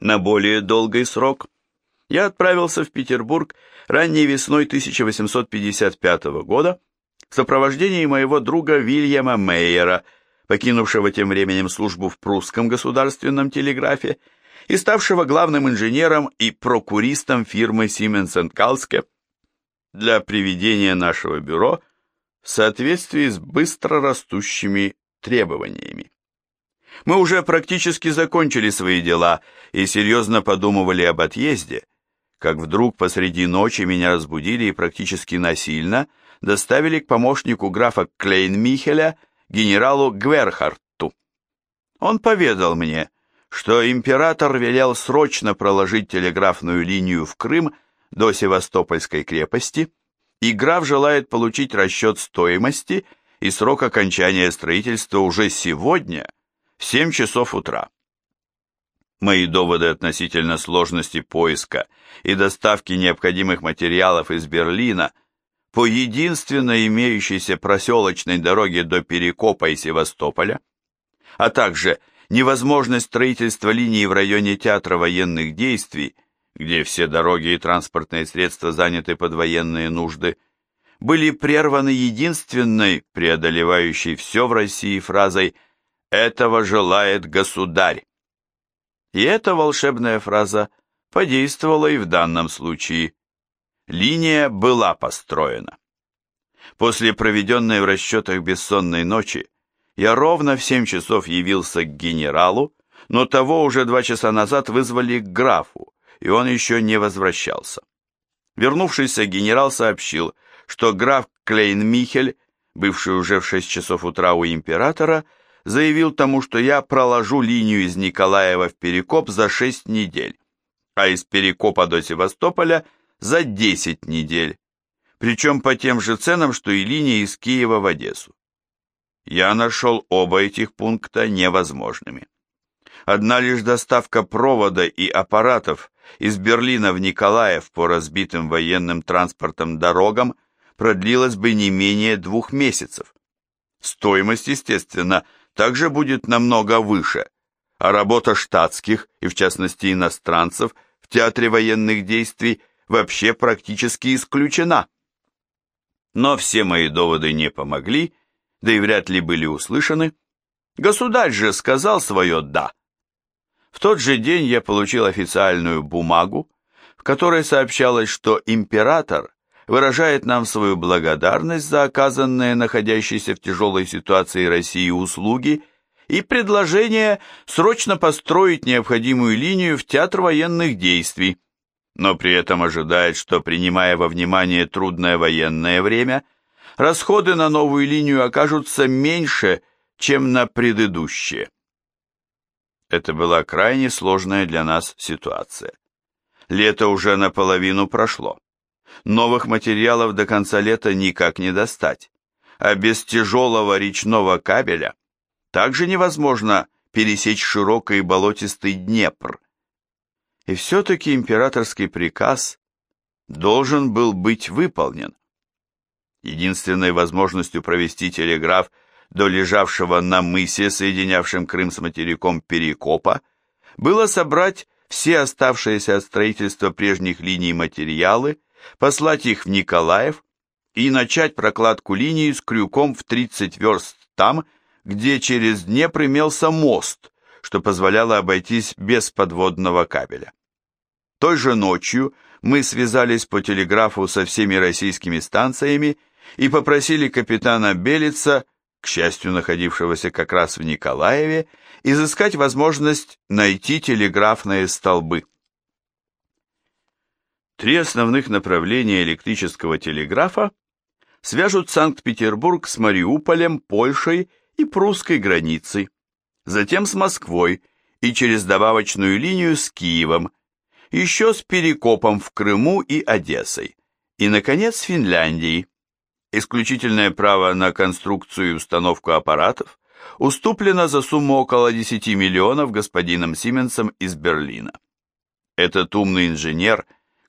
На более долгий срок я отправился в Петербург ранней весной 1855 года в сопровождении моего друга Вильяма Мейера, покинувшего тем временем службу в прусском государственном телеграфе и ставшего главным инженером и прокуристом фирмы Siemens Калске для приведения нашего бюро в соответствии с быстро растущими требованиями. Мы уже практически закончили свои дела и серьезно подумывали об отъезде, как вдруг посреди ночи меня разбудили и практически насильно доставили к помощнику графа Клейн-Михеля, генералу Гверхарту. Он поведал мне, что император велел срочно проложить телеграфную линию в Крым до Севастопольской крепости, и граф желает получить расчет стоимости и срок окончания строительства уже сегодня, 7 часов утра. Мои доводы относительно сложности поиска и доставки необходимых материалов из Берлина по единственно имеющейся проселочной дороге до Перекопа и Севастополя, а также невозможность строительства линии в районе театра военных действий, где все дороги и транспортные средства заняты под военные нужды, были прерваны единственной, преодолевающей все в России фразой «Этого желает государь». И эта волшебная фраза подействовала и в данном случае. Линия была построена. После проведенной в расчетах бессонной ночи я ровно в семь часов явился к генералу, но того уже два часа назад вызвали к графу, и он еще не возвращался. Вернувшийся генерал сообщил, что граф Клейн-Михель, бывший уже в шесть часов утра у императора, заявил тому, что я проложу линию из Николаева в Перекоп за шесть недель, а из Перекопа до Севастополя за десять недель, причем по тем же ценам, что и линия из Киева в Одессу. Я нашел оба этих пункта невозможными. Одна лишь доставка провода и аппаратов из Берлина в Николаев по разбитым военным транспортом дорогам продлилась бы не менее двух месяцев. Стоимость, естественно, также будет намного выше, а работа штатских, и в частности иностранцев, в театре военных действий вообще практически исключена. Но все мои доводы не помогли, да и вряд ли были услышаны. Государь же сказал свое «да». В тот же день я получил официальную бумагу, в которой сообщалось, что император выражает нам свою благодарность за оказанные находящиеся в тяжелой ситуации России услуги и предложение срочно построить необходимую линию в театр военных действий, но при этом ожидает, что, принимая во внимание трудное военное время, расходы на новую линию окажутся меньше, чем на предыдущие. Это была крайне сложная для нас ситуация. Лето уже наполовину прошло. Новых материалов до конца лета никак не достать, а без тяжелого речного кабеля также невозможно пересечь широкий болотистый Днепр. И все-таки императорский приказ должен был быть выполнен. Единственной возможностью провести телеграф до лежавшего на мысе, соединявшем Крым с материком Перекопа, было собрать все оставшиеся от строительства прежних линий материалы, послать их в Николаев и начать прокладку линии с крюком в 30 верст там, где через Днепр имелся мост, что позволяло обойтись без подводного кабеля. Той же ночью мы связались по телеграфу со всеми российскими станциями и попросили капитана Белица, к счастью, находившегося как раз в Николаеве, изыскать возможность найти телеграфные столбы. Три основных направления электрического телеграфа свяжут Санкт-Петербург с Мариуполем, Польшей и прусской границей, затем с Москвой и через добавочную линию с Киевом, еще с Перекопом в Крыму и Одессой, и, наконец, с Финляндией. Исключительное право на конструкцию и установку аппаратов уступлено за сумму около 10 миллионов господином Сименсом из Берлина. Этот умный инженер,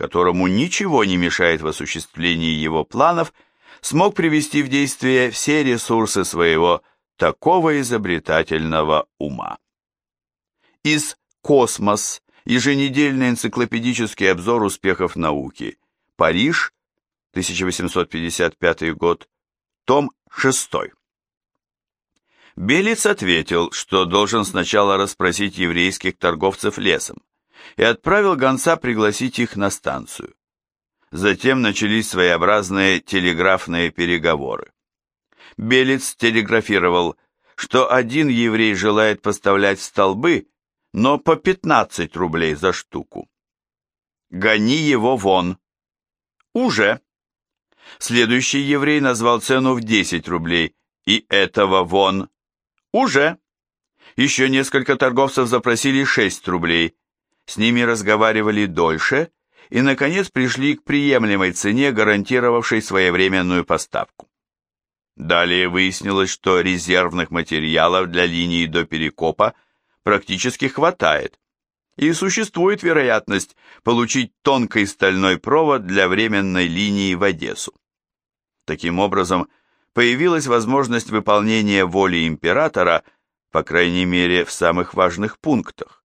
которому ничего не мешает в осуществлении его планов, смог привести в действие все ресурсы своего такого изобретательного ума. Из «Космос» еженедельный энциклопедический обзор успехов науки, Париж, 1855 год, том 6. Белиц ответил, что должен сначала расспросить еврейских торговцев лесом, и отправил гонца пригласить их на станцию. Затем начались своеобразные телеграфные переговоры. Белиц телеграфировал, что один еврей желает поставлять столбы, но по 15 рублей за штуку. «Гони его вон!» «Уже!» Следующий еврей назвал цену в 10 рублей, и этого вон уже. Еще несколько торговцев запросили 6 рублей. С ними разговаривали дольше и, наконец, пришли к приемлемой цене, гарантировавшей своевременную поставку. Далее выяснилось, что резервных материалов для линии до Перекопа практически хватает, и существует вероятность получить тонкий стальной провод для временной линии в Одессу. Таким образом, появилась возможность выполнения воли императора, по крайней мере, в самых важных пунктах.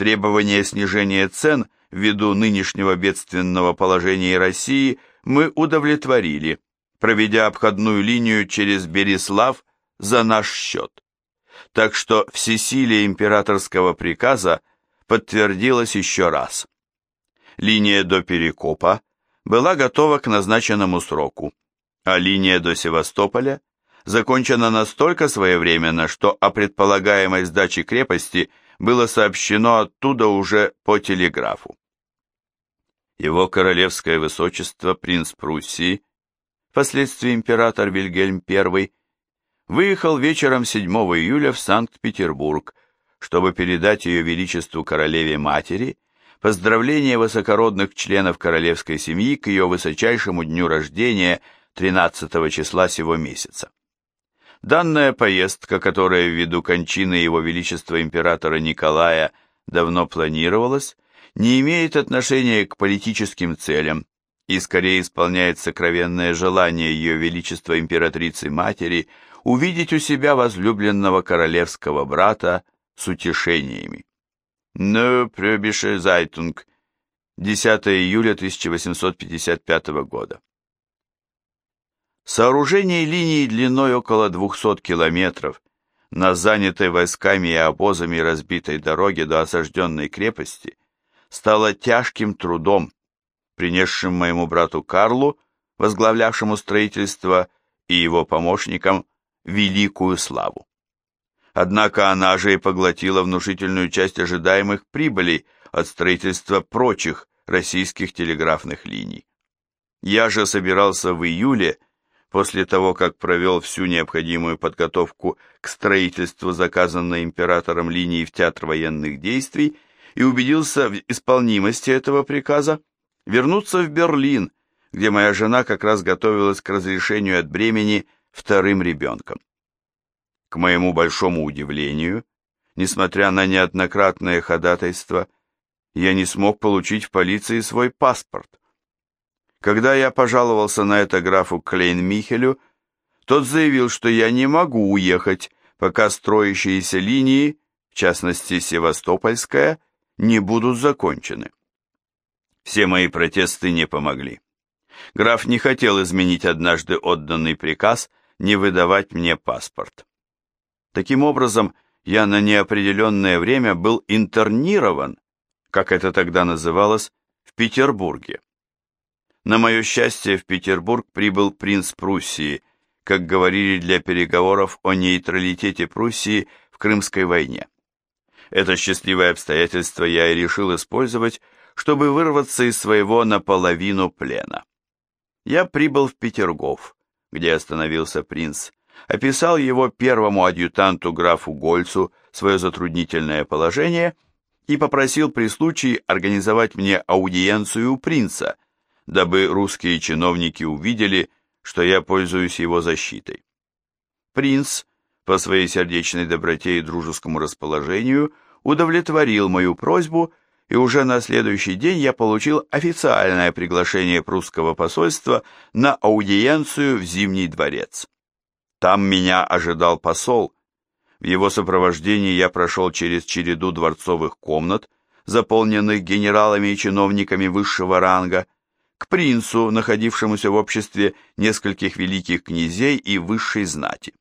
Требование снижения цен ввиду нынешнего бедственного положения России мы удовлетворили, проведя обходную линию через Береслав за наш счет. Так что всесилие императорского приказа подтвердилось еще раз. Линия до Перекопа была готова к назначенному сроку а линия до Севастополя закончена настолько своевременно, что о предполагаемой сдаче крепости было сообщено оттуда уже по телеграфу. Его королевское высочество принц Пруссии, впоследствии император Вильгельм I, выехал вечером 7 июля в Санкт-Петербург, чтобы передать ее величеству королеве-матери поздравления высокородных членов королевской семьи к ее высочайшему дню рождения – 13 числа сего месяца. Данная поездка, которая ввиду кончины Его Величества Императора Николая давно планировалась, не имеет отношения к политическим целям и скорее исполняет сокровенное желание Ее Величества Императрицы-Матери увидеть у себя возлюбленного королевского брата с утешениями. «Neue Preußische Zeitung», 10 июля 1855 года. Сооружение линии длиной около 200 километров на занятой войсками и обозами разбитой дороге до осажденной крепости стало тяжким трудом, принесшим моему брату Карлу, возглавлявшему строительство, и его помощникам великую славу. Однако она же и поглотила внушительную часть ожидаемых прибылей от строительства прочих российских телеграфных линий. Я же собирался в июле после того, как провел всю необходимую подготовку к строительству заказанной императором линии в Театр военных действий и убедился в исполнимости этого приказа, вернуться в Берлин, где моя жена как раз готовилась к разрешению от бремени вторым ребенком. К моему большому удивлению, несмотря на неоднократное ходатайство, я не смог получить в полиции свой паспорт. Когда я пожаловался на это графу Клейн-Михелю, тот заявил, что я не могу уехать, пока строящиеся линии, в частности Севастопольская, не будут закончены. Все мои протесты не помогли. Граф не хотел изменить однажды отданный приказ не выдавать мне паспорт. Таким образом, я на неопределенное время был интернирован, как это тогда называлось, в Петербурге. На мое счастье, в Петербург прибыл принц Пруссии, как говорили для переговоров о нейтралитете Пруссии в Крымской войне. Это счастливое обстоятельство я и решил использовать, чтобы вырваться из своего наполовину плена. Я прибыл в Петергоф, где остановился принц, описал его первому адъютанту графу Гольцу свое затруднительное положение и попросил при случае организовать мне аудиенцию у принца – дабы русские чиновники увидели, что я пользуюсь его защитой. Принц, по своей сердечной доброте и дружескому расположению, удовлетворил мою просьбу, и уже на следующий день я получил официальное приглашение прусского посольства на аудиенцию в Зимний дворец. Там меня ожидал посол. В его сопровождении я прошел через череду дворцовых комнат, заполненных генералами и чиновниками высшего ранга, к принцу, находившемуся в обществе нескольких великих князей и высшей знати.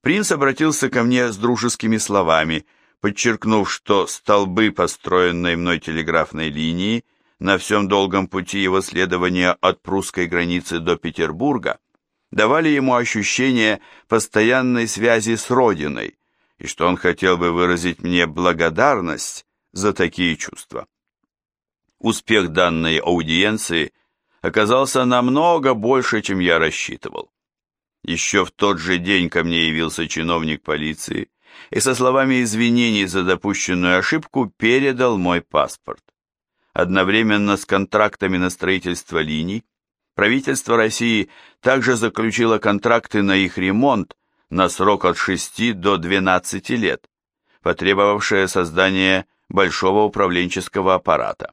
Принц обратился ко мне с дружескими словами, подчеркнув, что столбы построенной мной телеграфной линии на всем долгом пути его следования от прусской границы до Петербурга давали ему ощущение постоянной связи с родиной, и что он хотел бы выразить мне благодарность за такие чувства. Успех данной аудиенции оказался намного больше, чем я рассчитывал. Еще в тот же день ко мне явился чиновник полиции и со словами извинений за допущенную ошибку передал мой паспорт. Одновременно с контрактами на строительство линий правительство России также заключило контракты на их ремонт на срок от 6 до 12 лет, потребовавшее создания большого управленческого аппарата.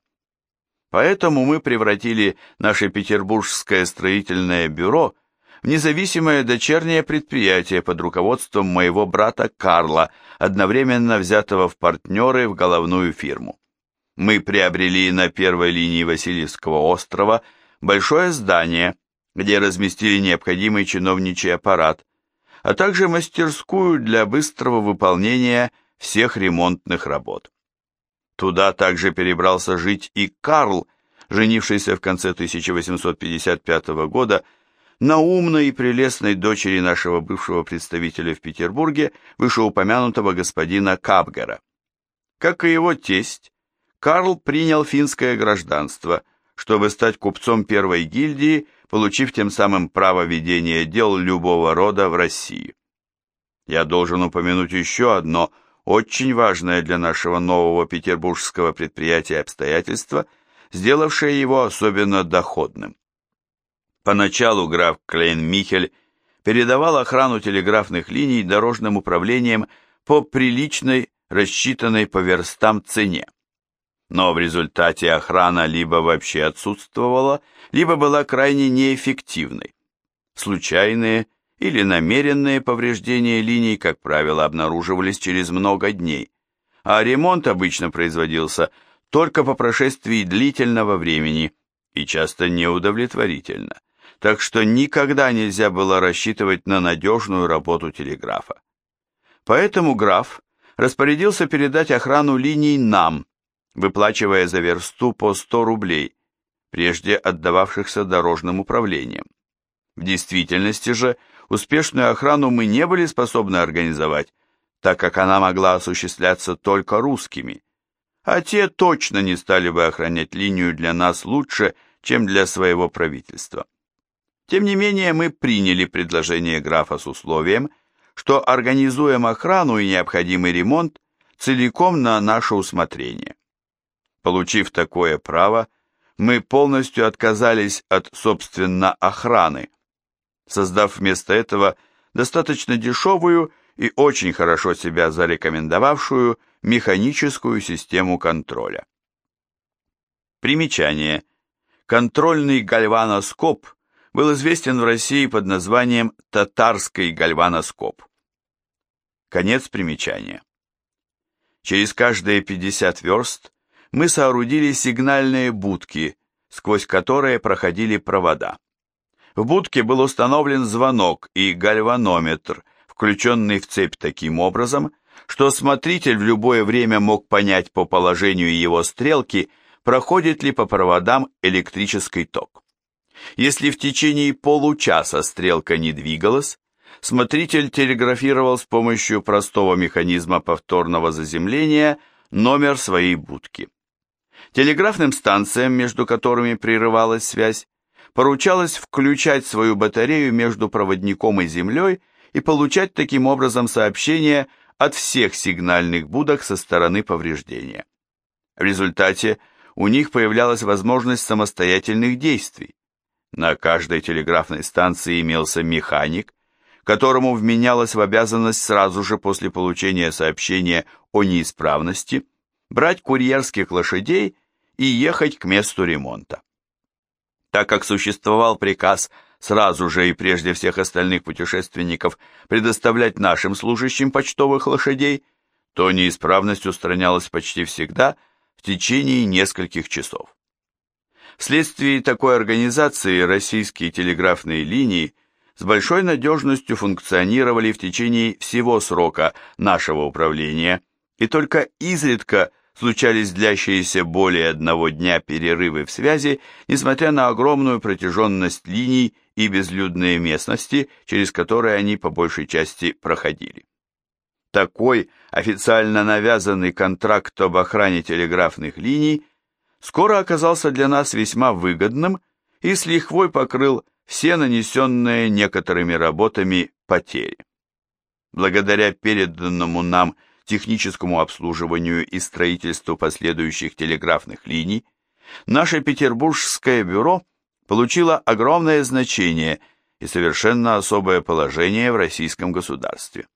Поэтому мы превратили наше Петербургское строительное бюро в независимое дочернее предприятие под руководством моего брата Карла, одновременно взятого в партнеры в головную фирму. Мы приобрели на первой линии Васильевского острова большое здание, где разместили необходимый чиновничий аппарат, а также мастерскую для быстрого выполнения всех ремонтных работ. Туда также перебрался жить и Карл, женившийся в конце 1855 года на умной и прелестной дочери нашего бывшего представителя в Петербурге, вышеупомянутого господина Капгера. Как и его тесть, Карл принял финское гражданство, чтобы стать купцом первой гильдии, получив тем самым право ведения дел любого рода в России. Я должен упомянуть еще одно – очень важное для нашего нового петербургского предприятия обстоятельство, сделавшее его особенно доходным. Поначалу граф Клейн-Михель передавал охрану телеграфных линий дорожным управлениям по приличной, рассчитанной по верстам цене. Но в результате охрана либо вообще отсутствовала, либо была крайне неэффективной. Случайные или намеренные повреждения линий, как правило, обнаруживались через много дней, а ремонт обычно производился только по прошествии длительного времени и часто неудовлетворительно, так что никогда нельзя было рассчитывать на надежную работу телеграфа. Поэтому граф распорядился передать охрану линий нам, выплачивая за версту по 100 рублей, прежде отдававшихся дорожным управлениям. В действительности же Успешную охрану мы не были способны организовать, так как она могла осуществляться только русскими, а те точно не стали бы охранять линию для нас лучше, чем для своего правительства. Тем не менее, мы приняли предложение графа с условием, что организуем охрану и необходимый ремонт целиком на наше усмотрение. Получив такое право, мы полностью отказались от, собственно, охраны, создав вместо этого достаточно дешевую и очень хорошо себя зарекомендовавшую механическую систему контроля. Примечание. Контрольный гальваноскоп был известен в России под названием татарский гальваноскоп. Конец примечания. Через каждые 50 верст мы соорудили сигнальные будки, сквозь которые проходили провода. В будке был установлен звонок и гальванометр, включенный в цепь таким образом, что смотритель в любое время мог понять по положению его стрелки, проходит ли по проводам электрический ток. Если в течение получаса стрелка не двигалась, смотритель телеграфировал с помощью простого механизма повторного заземления номер своей будки. Телеграфным станциям, между которыми прерывалась связь, поручалось включать свою батарею между проводником и землей и получать таким образом сообщения от всех сигнальных будок со стороны повреждения. В результате у них появлялась возможность самостоятельных действий. На каждой телеграфной станции имелся механик, которому вменялось в обязанность сразу же после получения сообщения о неисправности брать курьерских лошадей и ехать к месту ремонта. Так как существовал приказ сразу же и прежде всех остальных путешественников предоставлять нашим служащим почтовых лошадей, то неисправность устранялась почти всегда в течение нескольких часов. Вследствие такой организации российские телеграфные линии с большой надежностью функционировали в течение всего срока нашего управления, и только изредка случались длящиеся более одного дня перерывы в связи, несмотря на огромную протяженность линий и безлюдные местности, через которые они по большей части проходили. Такой официально навязанный контракт об охране телеграфных линий скоро оказался для нас весьма выгодным и с лихвой покрыл все нанесенные некоторыми работами потери. Благодаря переданному нам техническому обслуживанию и строительству последующих телеграфных линий, наше петербургское бюро получило огромное значение и совершенно особое положение в российском государстве.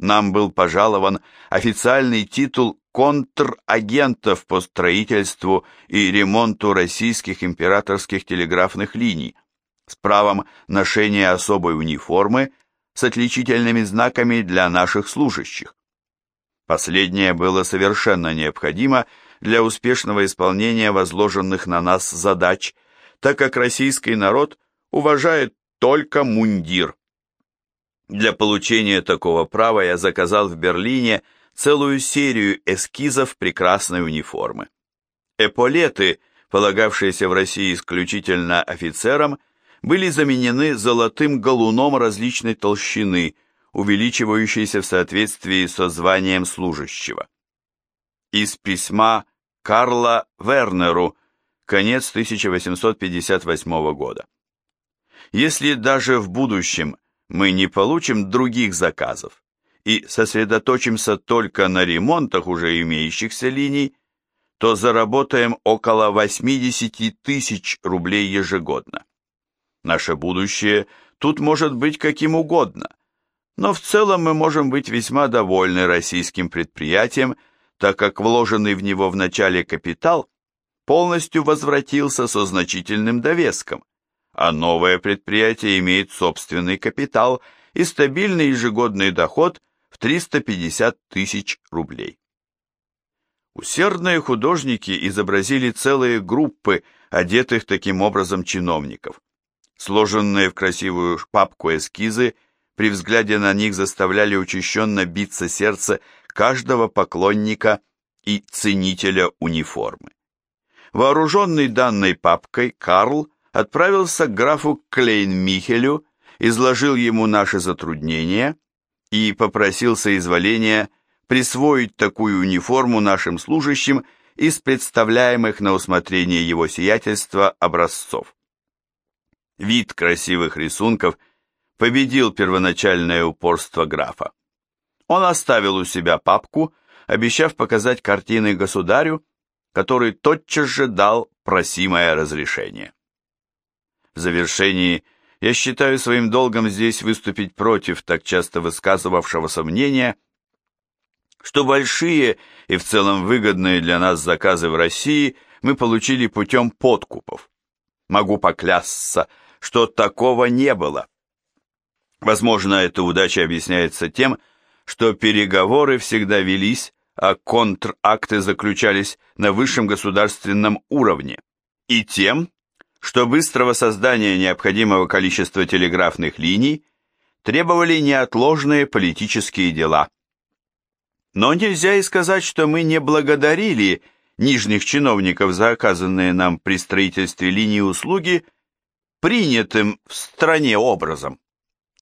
Нам был пожалован официальный титул контрагентов по строительству и ремонту российских императорских телеграфных линий с правом ношения особой униформы с отличительными знаками для наших служащих. Последнее было совершенно необходимо для успешного исполнения возложенных на нас задач, так как российский народ уважает только мундир. Для получения такого права я заказал в Берлине целую серию эскизов прекрасной униформы. Эполеты, полагавшиеся в России исключительно офицерам, были заменены золотым галуном различной толщины – увеличивающийся в соответствии со званием служащего. Из письма Карла Вернеру, конец 1858 года. Если даже в будущем мы не получим других заказов и сосредоточимся только на ремонтах уже имеющихся линий, то заработаем около 80 тысяч рублей ежегодно. Наше будущее тут может быть каким угодно, но в целом мы можем быть весьма довольны российским предприятием, так как вложенный в него в начале капитал полностью возвратился со значительным довеском, а новое предприятие имеет собственный капитал и стабильный ежегодный доход в 350 тысяч рублей. Усердные художники изобразили целые группы одетых таким образом чиновников. Сложенные в красивую папку эскизы – при взгляде на них заставляли учащенно биться сердце каждого поклонника и ценителя униформы. Вооруженный данной папкой, Карл отправился к графу Клейн-Михелю, изложил ему наши затруднения и попросил соизволения присвоить такую униформу нашим служащим из представляемых на усмотрение его сиятельства образцов. Вид красивых рисунков победил первоначальное упорство графа. Он оставил у себя папку, обещав показать картины государю, который тотчас же дал просимое разрешение. В завершении я считаю своим долгом здесь выступить против так часто высказывавшегося мнения, что большие и в целом выгодные для нас заказы в России мы получили путем подкупов. Могу поклясться, что такого не было. Возможно, эта удача объясняется тем, что переговоры всегда велись, а контракты заключались на высшем государственном уровне, и тем, что быстрого создания необходимого количества телеграфных линий требовали неотложные политические дела. Но нельзя и сказать, что мы не благодарили нижних чиновников за оказанные нам при строительстве линии услуги принятым в стране образом.